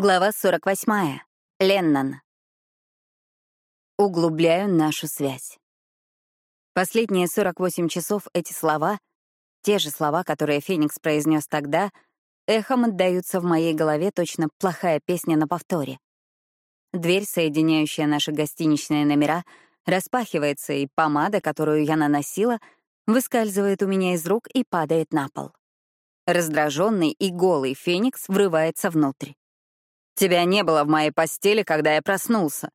Глава 48. Леннон. Углубляю нашу связь. Последние 48 часов эти слова, те же слова, которые Феникс произнес тогда, эхом отдаются в моей голове точно плохая песня на повторе. Дверь, соединяющая наши гостиничные номера, распахивается, и помада, которую я наносила, выскальзывает у меня из рук и падает на пол. Раздраженный и голый Феникс врывается внутрь. Тебя не было в моей постели, когда я проснулся.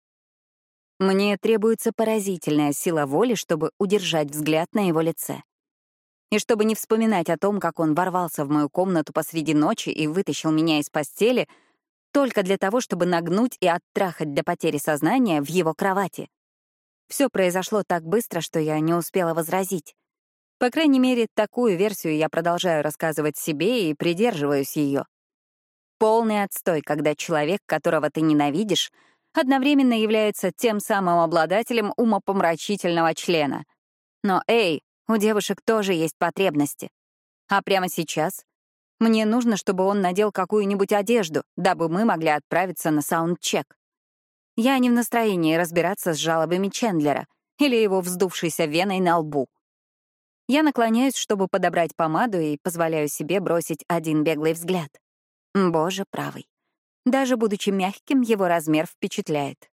Мне требуется поразительная сила воли, чтобы удержать взгляд на его лице. И чтобы не вспоминать о том, как он ворвался в мою комнату посреди ночи и вытащил меня из постели, только для того, чтобы нагнуть и оттрахать до потери сознания в его кровати. Все произошло так быстро, что я не успела возразить. По крайней мере, такую версию я продолжаю рассказывать себе и придерживаюсь ее. Полный отстой, когда человек, которого ты ненавидишь, одновременно является тем самым обладателем умопомрачительного члена. Но, эй, у девушек тоже есть потребности. А прямо сейчас мне нужно, чтобы он надел какую-нибудь одежду, дабы мы могли отправиться на саундчек. Я не в настроении разбираться с жалобами Чендлера или его вздувшейся веной на лбу. Я наклоняюсь, чтобы подобрать помаду, и позволяю себе бросить один беглый взгляд. Боже правый. Даже будучи мягким, его размер впечатляет.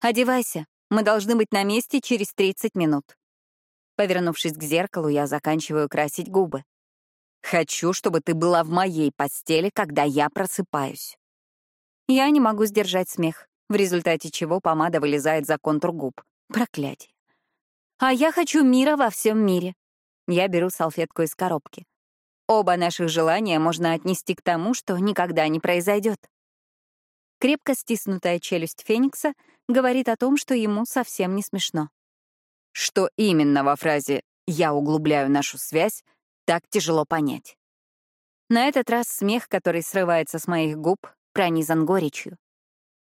«Одевайся, мы должны быть на месте через 30 минут». Повернувшись к зеркалу, я заканчиваю красить губы. «Хочу, чтобы ты была в моей постели, когда я просыпаюсь». Я не могу сдержать смех, в результате чего помада вылезает за контур губ. Проклятие. «А я хочу мира во всем мире». Я беру салфетку из коробки. Оба наших желания можно отнести к тому, что никогда не произойдет. Крепко стиснутая челюсть Феникса говорит о том, что ему совсем не смешно. Что именно во фразе «я углубляю нашу связь» так тяжело понять. На этот раз смех, который срывается с моих губ, пронизан горечью.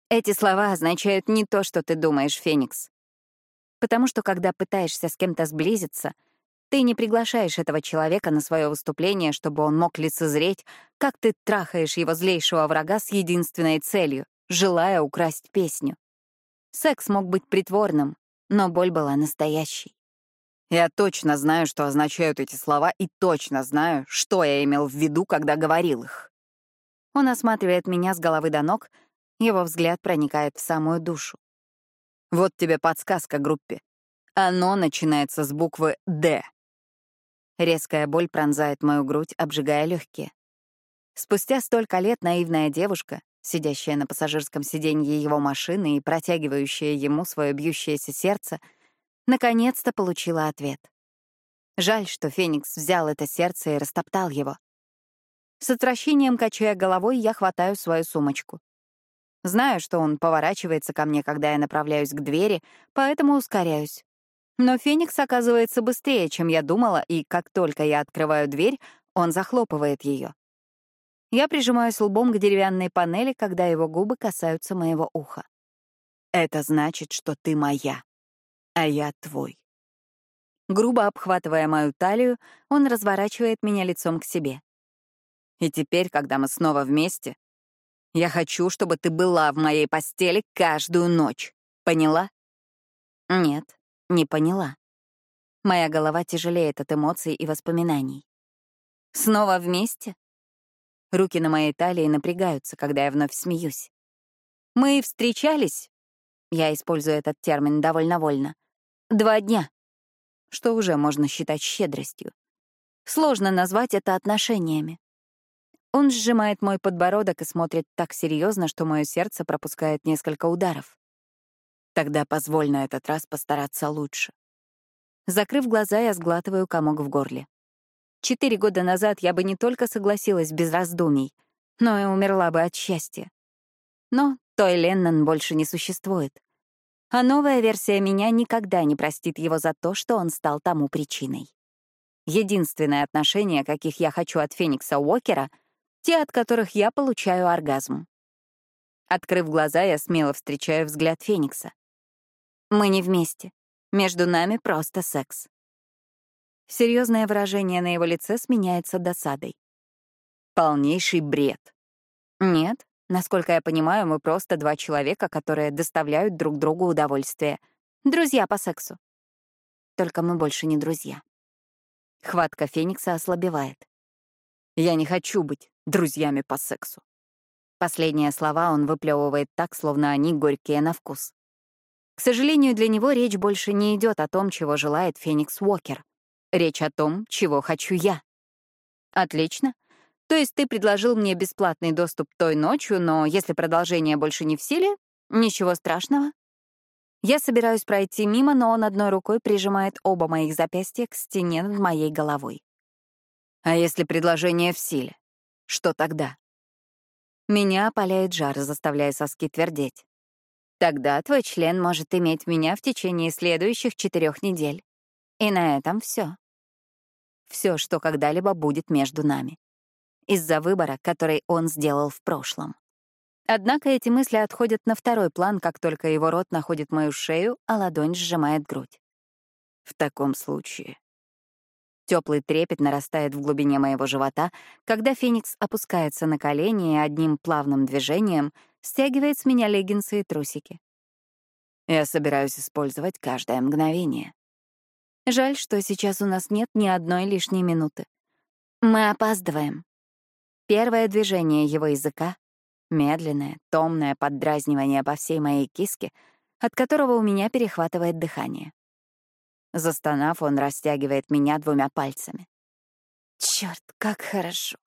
Эти слова означают не то, что ты думаешь, Феникс. Потому что, когда пытаешься с кем-то сблизиться — ты не приглашаешь этого человека на свое выступление, чтобы он мог лицезреть, как ты трахаешь его злейшего врага с единственной целью, желая украсть песню. Секс мог быть притворным, но боль была настоящей. Я точно знаю, что означают эти слова, и точно знаю, что я имел в виду, когда говорил их. Он осматривает меня с головы до ног, его взгляд проникает в самую душу. Вот тебе подсказка группе. Оно начинается с буквы «Д». Резкая боль пронзает мою грудь, обжигая легкие. Спустя столько лет наивная девушка, сидящая на пассажирском сиденье его машины и протягивающая ему свое бьющееся сердце, наконец-то получила ответ. Жаль, что Феникс взял это сердце и растоптал его. С отвращением качая головой, я хватаю свою сумочку. Знаю, что он поворачивается ко мне, когда я направляюсь к двери, поэтому ускоряюсь. Но Феникс оказывается быстрее, чем я думала, и как только я открываю дверь, он захлопывает ее. Я прижимаюсь лбом к деревянной панели, когда его губы касаются моего уха. «Это значит, что ты моя, а я твой». Грубо обхватывая мою талию, он разворачивает меня лицом к себе. «И теперь, когда мы снова вместе, я хочу, чтобы ты была в моей постели каждую ночь. Поняла?» «Нет», не поняла. Моя голова тяжелеет от эмоций и воспоминаний. Снова вместе? Руки на моей талии напрягаются, когда я вновь смеюсь. Мы встречались, я использую этот термин довольно вольно, два дня, что уже можно считать щедростью. Сложно назвать это отношениями. Он сжимает мой подбородок и смотрит так серьезно, что мое сердце пропускает несколько ударов. Тогда позволь на этот раз постараться лучше. Закрыв глаза, я сглатываю комок в горле. Четыре года назад я бы не только согласилась без раздумий, но и умерла бы от счастья. Но той Леннон больше не существует. А новая версия меня никогда не простит его за то, что он стал тому причиной. Единственное отношение, каких я хочу от Феникса Уокера, те, от которых я получаю оргазм. Открыв глаза, я смело встречаю взгляд Феникса. Мы не вместе. Между нами просто секс. Серьезное выражение на его лице сменяется досадой. Полнейший бред. Нет, Насколько я понимаю, мы просто два человека, которые доставляют друг другу удовольствие. Друзья по сексу. Только мы больше не друзья. Хватка Феникса ослабевает. Я не хочу быть друзьями по сексу. Последние слова он выплевывает так, словно они горькие на вкус. К сожалению, для него речь больше не идет о том, чего желает Феникс Уокер. Речь о том, чего хочу я. Отлично. То есть ты предложил мне бесплатный доступ той ночью, но если продолжение больше не в силе, ничего страшного. Я собираюсь пройти мимо, но он одной рукой прижимает оба моих запястья к стене над моей головой. А если предложение в силе? Что тогда? Меня опаляет жар, заставляя соски твердеть. Тогда твой член может иметь меня в течение следующих четырех недель. И на этом все. Все, что когда-либо будет между нами. Из-за выбора, который он сделал в прошлом. Однако эти мысли отходят на второй план, как только его рот находит мою шею, а ладонь сжимает грудь. В таком случае Теплый трепет нарастает в глубине моего живота, когда Феникс опускается на колени и одним плавным движением стягивает с меня леггинсы и трусики. Я собираюсь использовать каждое мгновение. Жаль, что сейчас у нас нет ни одной лишней минуты. Мы опаздываем. Первое движение его языка — медленное, томное поддразнивание по всей моей киске, от которого у меня перехватывает дыхание. Застонав, он растягивает меня двумя пальцами. Черт, как хорошо.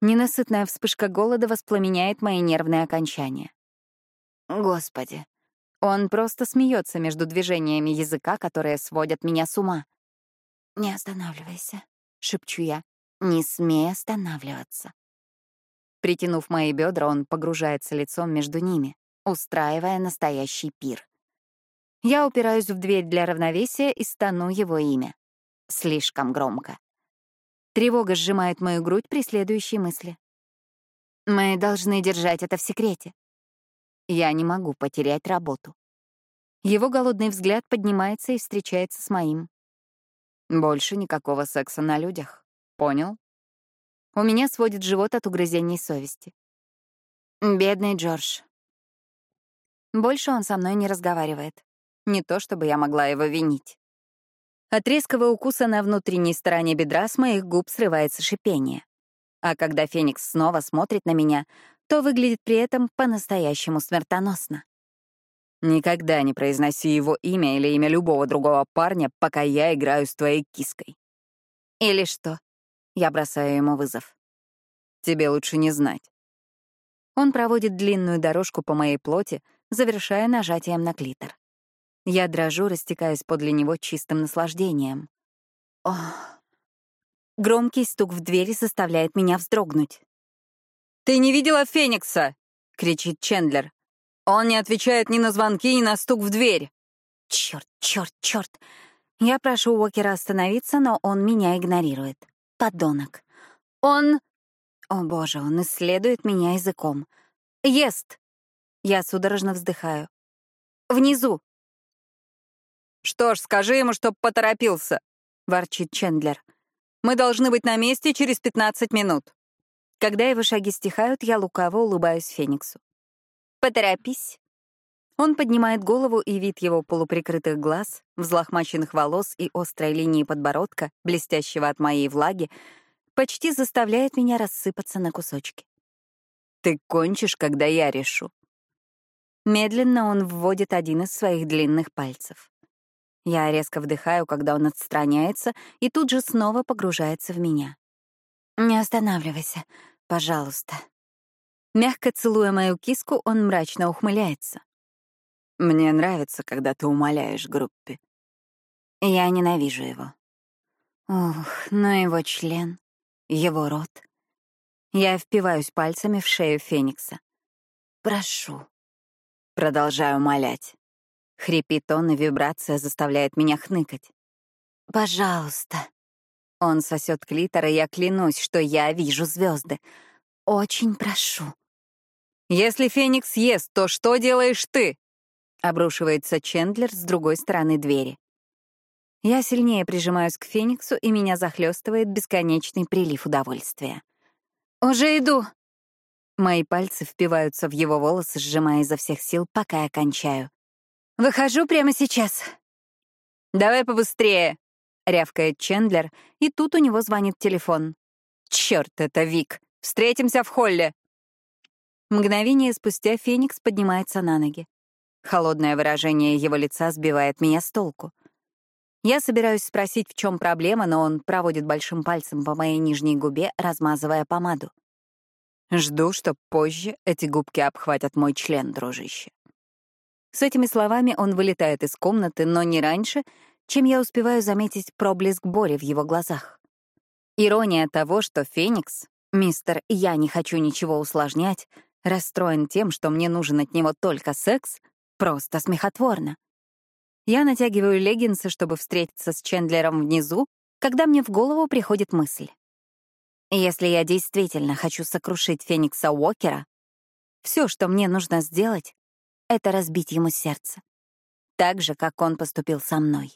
Ненасытная вспышка голода воспламеняет мои нервные окончания. Господи, он просто смеется между движениями языка, которые сводят меня с ума. «Не останавливайся», — шепчу я. «Не смей останавливаться». Притянув мои бедра, он погружается лицом между ними, устраивая настоящий пир. Я упираюсь в дверь для равновесия и стану его имя. Слишком громко. Тревога сжимает мою грудь при следующей мысли. Мы должны держать это в секрете. Я не могу потерять работу. Его голодный взгляд поднимается и встречается с моим. Больше никакого секса на людях. Понял? У меня сводит живот от угрызений совести. Бедный Джордж. Больше он со мной не разговаривает. Не то чтобы я могла его винить. От резкого укуса на внутренней стороне бедра с моих губ срывается шипение. А когда Феникс снова смотрит на меня, то выглядит при этом по-настоящему смертоносно. Никогда не произноси его имя или имя любого другого парня, пока я играю с твоей киской. Или что? Я бросаю ему вызов. Тебе лучше не знать. Он проводит длинную дорожку по моей плоти, завершая нажатием на клитор. Я дрожу, растекаясь подле него чистым наслаждением. Ох. Громкий стук в двери заставляет меня вздрогнуть. «Ты не видела Феникса?» — кричит Чендлер. «Он не отвечает ни на звонки, ни на стук в дверь». Черт, черт, черт. Я прошу Уокера остановиться, но он меня игнорирует. Подонок. Он... О боже, он исследует меня языком. Ест. Я судорожно вздыхаю. Внизу. «Что ж, скажи ему, чтоб поторопился», — ворчит Чендлер. «Мы должны быть на месте через 15 минут». Когда его шаги стихают, я лукаво улыбаюсь Фениксу. «Поторопись». Он поднимает голову, и вид его полуприкрытых глаз, взлохмаченных волос и острой линии подбородка, блестящего от моей влаги, почти заставляет меня рассыпаться на кусочки. «Ты кончишь, когда я решу». Медленно он вводит один из своих длинных пальцев. Я резко вдыхаю, когда он отстраняется, и тут же снова погружается в меня. «Не останавливайся, пожалуйста». Мягко целуя мою киску, он мрачно ухмыляется. «Мне нравится, когда ты умоляешь группе». Я ненавижу его. Ух, но его член, его рот. Я впиваюсь пальцами в шею Феникса. «Прошу». Продолжаю умолять. Хрипит он, и вибрация заставляет меня хныкать. «Пожалуйста». Он сосет клитор, и я клянусь, что я вижу звезды. Очень прошу. «Если Феникс ест, то что делаешь ты?» Обрушивается Чендлер с другой стороны двери. Я сильнее прижимаюсь к Фениксу, и меня захлестывает бесконечный прилив удовольствия. «Уже иду!» Мои пальцы впиваются в его волосы, сжимая изо всех сил, пока я кончаю. «Выхожу прямо сейчас». «Давай побыстрее», — рявкает Чендлер, и тут у него звонит телефон. «Чёрт, это Вик! Встретимся в холле!» Мгновение спустя Феникс поднимается на ноги. Холодное выражение его лица сбивает меня с толку. Я собираюсь спросить, в чем проблема, но он проводит большим пальцем по моей нижней губе, размазывая помаду. Жду, что позже эти губки обхватят мой член, дружище. С этими словами он вылетает из комнаты, но не раньше, чем я успеваю заметить проблеск боли в его глазах. Ирония того, что Феникс, мистер «Я не хочу ничего усложнять», расстроен тем, что мне нужен от него только секс, просто смехотворно. Я натягиваю леггинсы, чтобы встретиться с Чендлером внизу, когда мне в голову приходит мысль. Если я действительно хочу сокрушить Феникса Уокера, все, что мне нужно сделать, — это разбить ему сердце. Так же, как он поступил со мной.